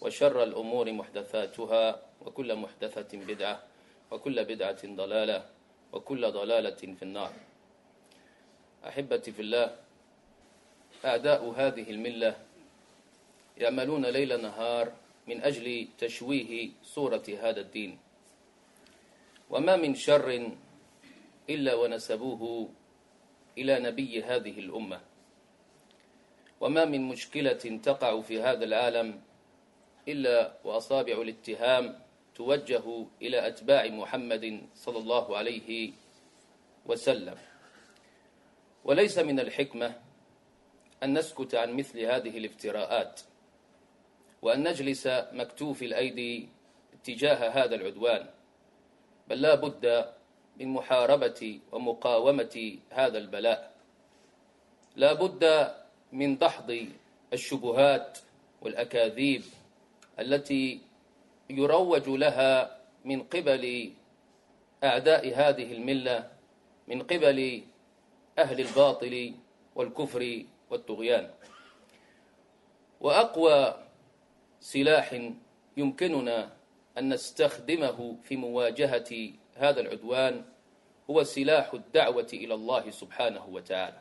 وشر الأمور محدثاتها وكل محدثة بدعة وكل بدعة ضلالة وكل ضلالة في النار. أحبتي في الله أعداء هذه الملة يعملون ليل نهار من أجل تشويه صورة هذا الدين. وما من شر إلا ونسبوه إلى نبي هذه الأمة. وما من مشكلة تقع في هذا العالم إلا وأصابع الاتهام توجه إلى أتباع محمد صلى الله عليه وسلم. وليس من الحكمة أن نسكت عن مثل هذه الافتراءات وأن نجلس مكتوف الأيدي اتجاه هذا العدوان بل لا بد من محاربة ومقاومة هذا البلاء. لا بد من دحض الشبهات والأكاذيب التي يروج لها من قبل أعداء هذه الملة من قبل أهل الباطل والكفر والطغيان. وأقوى سلاح يمكننا أن نستخدمه في مواجهة هذا العدوان هو سلاح الدعوة إلى الله سبحانه وتعالى.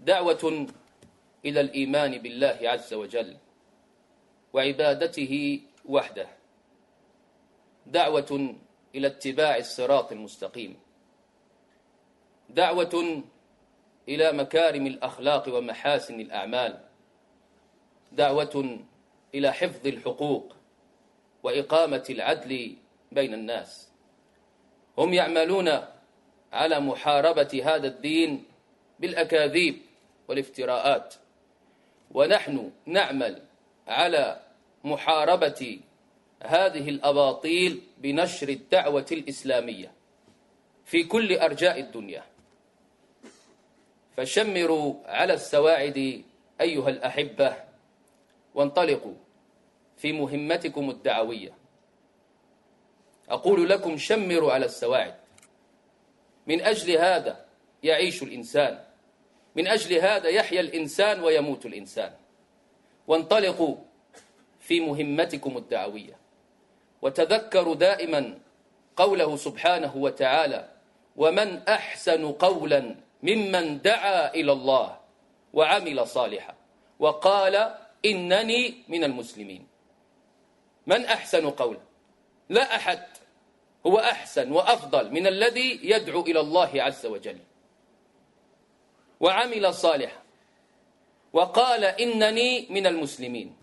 دعوة إلى الإيمان بالله عز وجل. وعبادته وحده. دعوة إلى اتباع الصراط المستقيم. دعوة إلى مكارم الأخلاق ومحاسن الأعمال. دعوة إلى حفظ الحقوق وإقامة العدل بين الناس. هم يعملون على محاربة هذا الدين بالأكاذيب والافتراءات. ونحن نعمل على محاربة هذه الأباطيل بنشر الدعوة الإسلامية في كل أرجاء الدنيا. فشمروا على السواعد أيها الأحبة وانطلقوا في مهمتكم الدعوية. أقول لكم شمروا على السواعد. من أجل هذا يعيش الإنسان. من أجل هذا يحيا الإنسان ويموت الإنسان. وانطلقوا في مهمتكم الدعوية. وتذكروا دائما قوله سبحانه وتعالى ومن أحسن قولا ممن دعا إلى الله وعمل صالحا وقال إنني من المسلمين من أحسن قولا؟ لا أحد. هو أحسن وأفضل من الذي يدعو إلى الله عز وجل. وعمل صالحا. وقال إنني من المسلمين.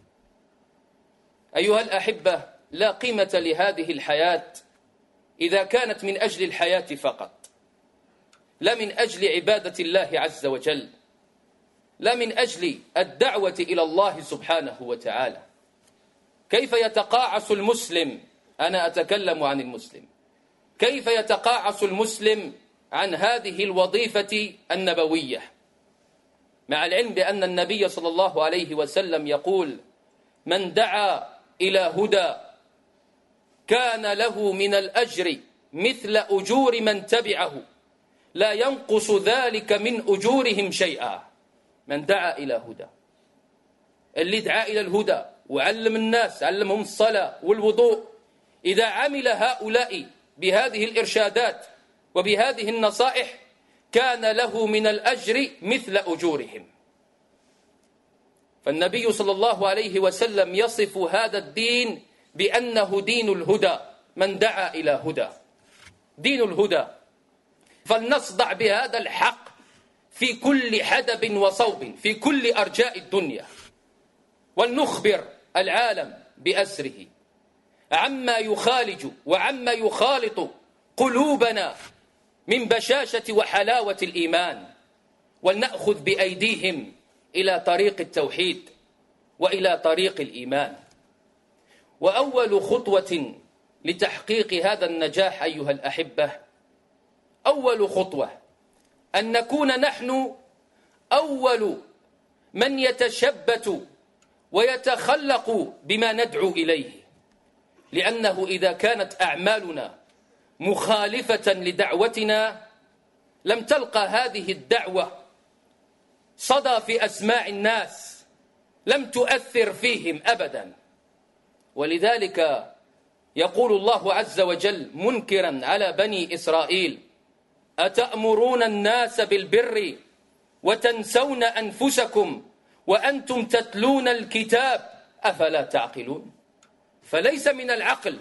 أيها الأحبة لا قيمة لهذه الحياة إذا كانت من أجل الحياة فقط. لا من أجل عبادة الله عز وجل. لا من أجل الدعوة إلى الله سبحانه وتعالى. كيف يتقاعس المسلم؟ أنا أتكلم عن المسلم. كيف يتقاعس المسلم عن هذه الوظيفة النبوية؟ مع العلم بأن النبي صلى الله عليه وسلم يقول من دعا إلى هدى كان له من الأجر مثل أجور من تبعه لا ينقص ذلك من أجورهم شيئا. من دعا إلى هدى. اللي دعا إلى الهدى وعلم الناس علمهم الصلاة والوضوء إذا عمل هؤلاء بهذه الإرشادات وبهذه النصائح كان له من الأجر مثل أجورهم. فالنبي صلى الله عليه وسلم يصف هذا الدين بأنه دين الهدى من دعا إلى هدى. دين الهدى. فلنصدع بهذا الحق في كل حدب وصوب في كل أرجاء الدنيا. ولنخبر العالم بأسره. عما يخالج وعما يخالط قلوبنا من بشاشة وحلاوة الإيمان ولنأخذ بأيديهم إلى طريق التوحيد وإلى طريق الإيمان. وأول خطوة لتحقيق هذا النجاح أيها الأحبة أول خطوة أن نكون نحن أول من يتشبت ويتخلق بما ندعو إليه. لأنه إذا كانت أعمالنا مخالفة لدعوتنا لم تلقى هذه الدعوة صدى في أسماع الناس لم تؤثر فيهم أبدا. ولذلك يقول الله عز وجل منكرا على بني إسرائيل أتأمرون الناس بالبر وتنسون أنفسكم وأنتم تتلون الكتاب أفلا تعقلون؟ فليس من العقل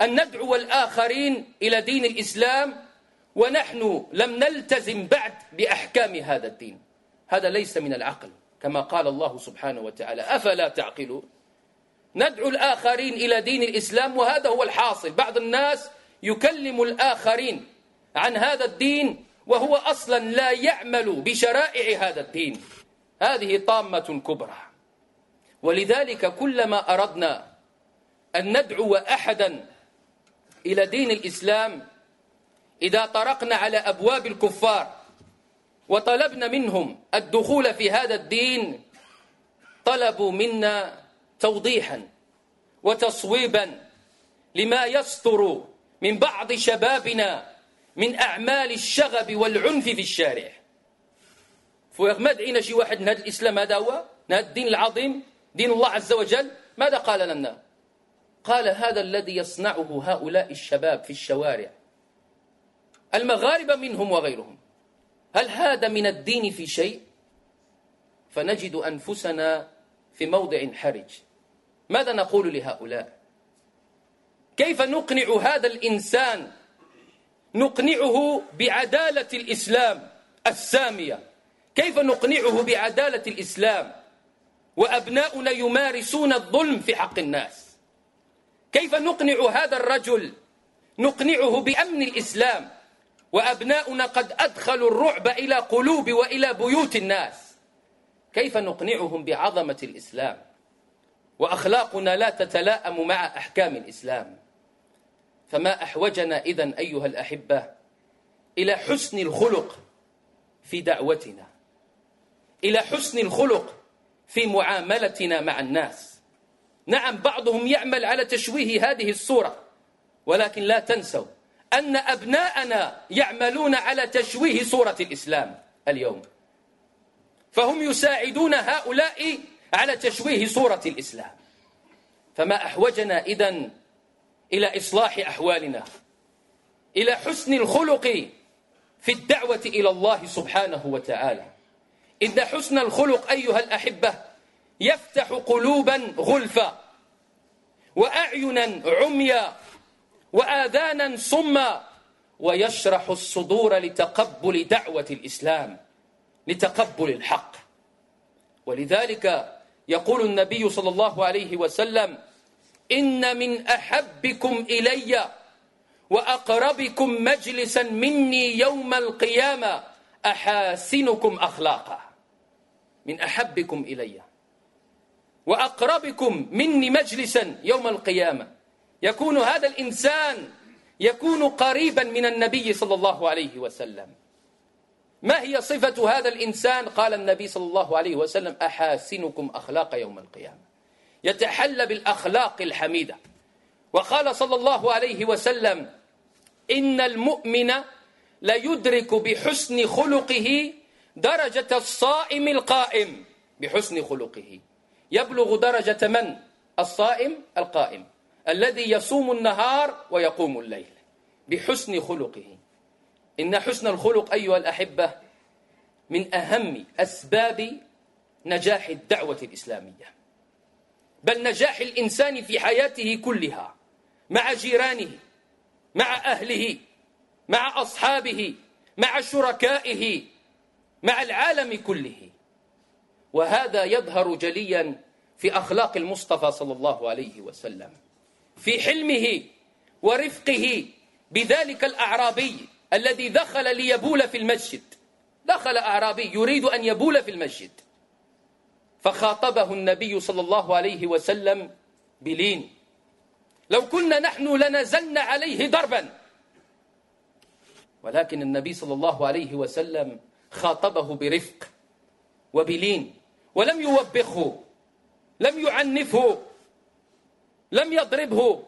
أن ندعو الآخرين إلى دين الإسلام ونحن لم نلتزم بعد بأحكام هذا الدين. هذا ليس من العقل كما قال الله سبحانه وتعالى. أفلا تعقلون؟ ندعو الآخرين إلى دين الإسلام وهذا هو الحاصل. بعض الناس يكلم الآخرين عن هذا الدين وهو أصلا لا يعمل بشرائع هذا الدين. هذه طامة كبرى. ولذلك كلما أردنا أن ندعو أحدا إلى دين الإسلام إذا طرقنا على أبواب الكفار وطلبنا منهم الدخول في هذا الدين طلبوا منا توضيحا وتصويبا لما يصدر من بعض شبابنا من أعمال الشغب والعنف في الشارع. ما دعينا شي واحد من هذا الإسلام هذا هو هذا الدين العظيم دين الله عز وجل. ماذا قال لنا؟ قال هذا الذي يصنعه هؤلاء الشباب في الشوارع. المغاربة منهم وغيرهم. هل هذا من الدين في شيء؟ فنجد أنفسنا في موضع حرج. ماذا نقول لهؤلاء؟ كيف نقنع هذا الإنسان؟ نقنعه بعدالة الإسلام السامية. كيف نقنعه بعدالة الإسلام؟ وأبناؤنا يمارسون الظلم في حق الناس. كيف نقنع هذا الرجل؟ نقنعه بأمن الإسلام وأبناؤنا قد أدخلوا الرعب إلى قلوب وإلى بيوت الناس. كيف نقنعهم بعظمة الإسلام؟ وأخلاقنا لا تتلاءم مع أحكام الإسلام. فما أحوجنا إذن أيها الأحبة إلى حسن الخلق في دعوتنا إلى حسن الخلق في معاملتنا مع الناس. نعم بعضهم يعمل على تشويه هذه الصورة ولكن لا تنسوا أن أبناءنا يعملون على تشويه صورة الإسلام اليوم. فهم يساعدون هؤلاء على تشويه صورة الإسلام. فما أحوجنا إذن إلى إصلاح أحوالنا إلى حسن الخلق في الدعوة إلى الله سبحانه وتعالى. إن حسن الخلق أيها الأحبة يفتح قلوبا غلفا وأعينا عميا وآذانا صما ويشرح الصدور لتقبل دعوة الإسلام لتقبل الحق. ولذلك يقول النبي صلى الله عليه وسلم إن من أحبكم إلي وأقربكم مجلسا مني يوم القيامة أحاسنكم أخلاقا. من أحبكم إلي. وأقربكم مني مجلسا يوم القيامة. يكون هذا الإنسان يكون قريبا من النبي صلى الله عليه وسلم. ما هي صفة هذا الإنسان؟ قال النبي صلى الله عليه وسلم أحاسنكم أخلاق يوم القيامة. يتحلى بالأخلاق الحميدة. وقال صلى الله عليه وسلم إن المؤمن ليدرك بحسن خلقه درجة الصائم القائم. بحسن خلقه. يبلغ درجة من؟ الصائم القائم الذي يصوم النهار ويقوم الليل بحسن خلقه. إن حسن الخلق أيها الأحبة من أهم أسباب نجاح الدعوة الإسلامية. بل نجاح الإنسان في حياته كلها مع جيرانه مع أهله مع أصحابه مع شركائه مع العالم كله. وهذا يظهر جليا في أخلاق المصطفى صلى الله عليه وسلم. في حلمه ورفقه بذلك الأعرابي الذي دخل ليبول في المسجد. دخل أعرابي يريد أن يبول في المسجد. فخاطبه النبي صلى الله عليه وسلم بلين. لو كنا نحن لنزلنا عليه ضربا. ولكن النبي صلى الله عليه وسلم خاطبه برفق وبلين. ولم يوبخه لم يعنفه لم يضربه.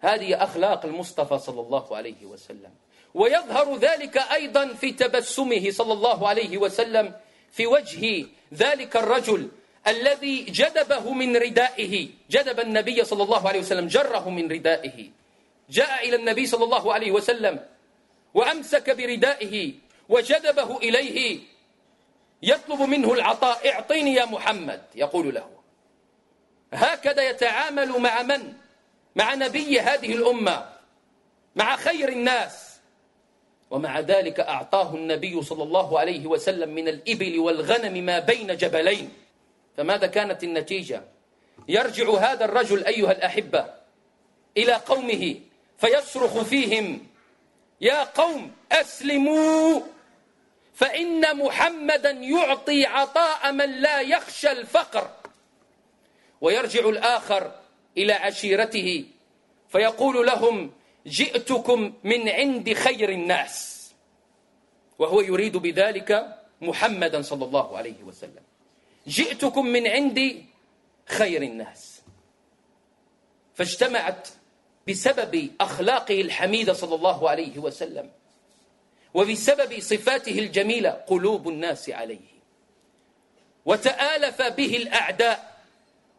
هذه أخلاق المصطفى صلى الله عليه وسلم. ويظهر ذلك أيضا في تبسمه صلى الله عليه وسلم في وجه ذلك الرجل الذي جدبه من ردائه. جدب النبي صلى الله عليه وسلم جره من ردائه. جاء إلى النبي صلى الله عليه وسلم وأمسك بردائه وجذبه إليه. يطلب منه العطاء اعطيني يا محمد يقول له. هكذا يتعامل مع من؟ مع نبي هذه الأمة مع خير الناس. ومع ذلك أعطاه النبي صلى الله عليه وسلم من الإبل والغنم ما بين جبلين. فماذا كانت النتيجة؟ يرجع هذا الرجل أيها الأحبة إلى قومه فيصرخ فيهم يا قوم أسلموا فإن محمدا يعطي عطاء من لا يخشى الفقر. ويرجع الآخر إلى عشيرته فيقول لهم جئتكم من عند خير الناس. وهو يريد بذلك محمدا صلى الله عليه وسلم. جئتكم من عند خير الناس. فاجتمعت بسبب أخلاقه الحميدة صلى الله عليه وسلم. وبسبب صفاته الجميلة قلوب الناس عليه. وتآلف به الأعداء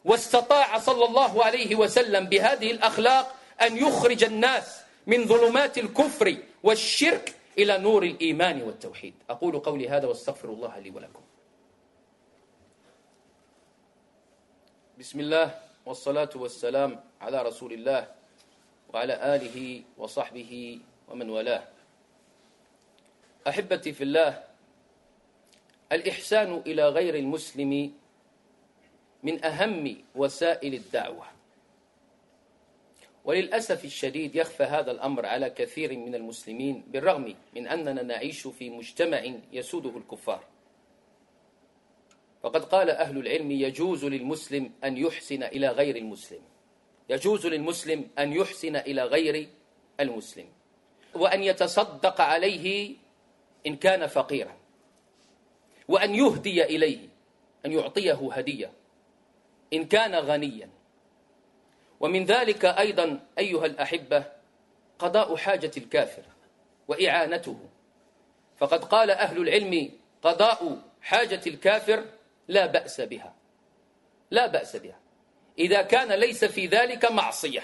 واستطاع صلى الله عليه وسلم بهذه الأخلاق أن يخرج الناس من ظلمات الكفر والشرك إلى نور الإيمان والتوحيد. أقول قولي هذا واستغفر الله لي ولكم. بسم الله والصلاة والسلام على رسول الله وعلى آله وصحبه ومن والاه. أحبتي في الله الإحسان إلى غير المسلم من أهم وسائل الدعوة. وللأسف الشديد يخفى هذا الأمر على كثير من المسلمين بالرغم من أننا نعيش في مجتمع يسوده الكفار. فقد قال أهل العلم يجوز للمسلم أن يحسن إلى غير المسلم. يجوز للمسلم أن يحسن إلى غير المسلم. وأن يتصدق عليه إن كان فقيرا. وأن يهدي إليه أن يعطيه هدية. إن كان غنيا. ومن ذلك أيضا أيها الأحبة قضاء حاجة الكافر وإعانته. فقد قال أهل العلم قضاء حاجة الكافر لا بأس بها. لا بأس بها. إذا كان ليس في ذلك معصية.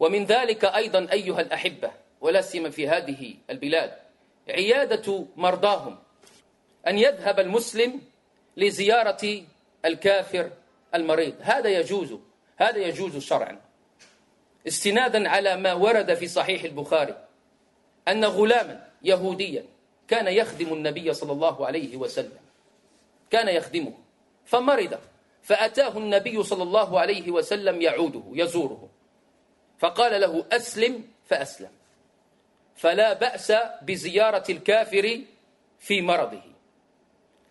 ومن ذلك أيضا أيها الأحبة ولا سيما في هذه البلاد عيادة مرضاهم أن يذهب المسلم لزيارة الكافر المريض. هذا يجوز هذا يجوز شرعا. استنادا على ما ورد في صحيح البخاري أن غلاما يهوديا كان يخدم النبي صلى الله عليه وسلم كان يخدمه فمرض فأتاه النبي صلى الله عليه وسلم يعوده يزوره فقال له أسلم فأسلم. فلا بأس بزيارة الكافر في مرضه.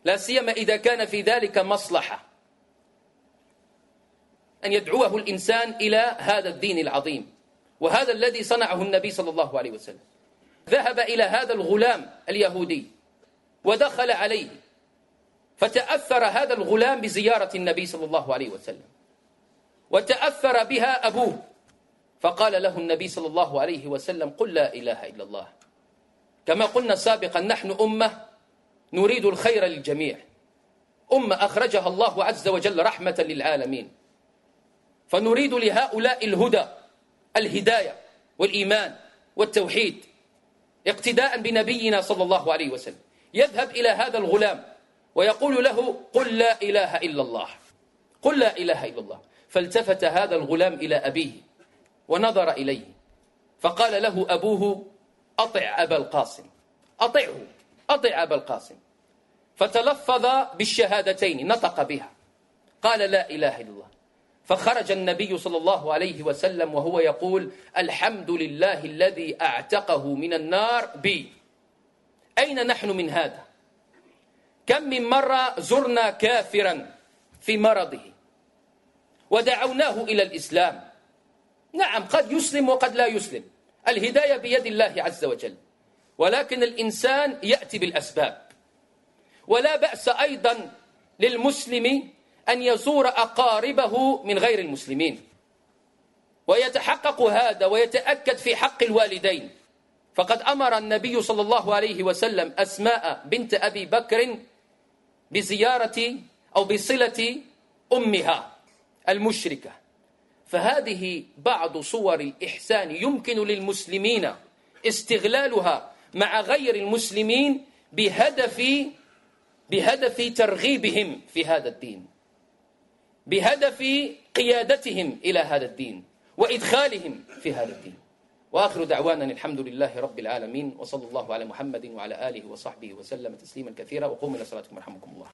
لا سيما إذا كان في ذلك مصلحة. أن يدعوه الإنسان إلى هذا الدين العظيم. وهذا الذي صنعه النبي صلى الله عليه وسلم. ذهب إلى هذا الغلام اليهودي. ودخل عليه. فتأثر هذا الغلام بزيارة النبي صلى الله عليه وسلم. وتأثر بها أبوه. فقال له النبي صلى الله عليه وسلم قل لا إله إلا الله. كما قلنا سابقا نحن أمة نريد الخير للجميع. أمة أخرجها الله عز وجل رحمة للعالمين. فنريد لهؤلاء الهدى الهداية والإيمان والتوحيد اقتداء بنبينا صلى الله عليه وسلم. يذهب إلى هذا الغلام ويقول له قل لا إله إلا الله. قل لا إله إلا الله. فالتفت هذا الغلام إلى أبيه. ونظر إليه. فقال له أبوه أطع أبا القاسم. أطعه أطع أبا القاسم. فتلفظ بالشهادتين نطق بها. قال لا إله إلا الله. فخرج النبي صلى الله عليه وسلم وهو يقول الحمد لله الذي أعتقه من النار بي. أين نحن من هذا؟ كم من مرة زرنا كافرا في مرضه. ودعوناه إلى الإسلام. نعم قد يسلم وقد لا يسلم. الهداية بيد الله عز وجل. ولكن الإنسان يأتي بالأسباب. ولا بأس أيضا للمسلم أن يزور أقاربه من غير المسلمين. ويتحقق هذا ويتأكد في حق الوالدين. فقد أمر النبي صلى الله عليه وسلم أسماء بنت أبي بكر بزيارة أو بصلة أمها المشركة. فهذه بعض صور الإحسان يمكن للمسلمين استغلالها مع غير المسلمين بهدف بهدف ترغيبهم في هذا الدين. بهدف قيادتهم إلى هذا الدين وإدخالهم في هذا الدين. وآخر دعوانا الحمد لله رب العالمين وصلى الله على محمد وعلى آله وصحبه وسلم تسليما كثيرا وقوموا إلى صلاتكم رحمكم الله.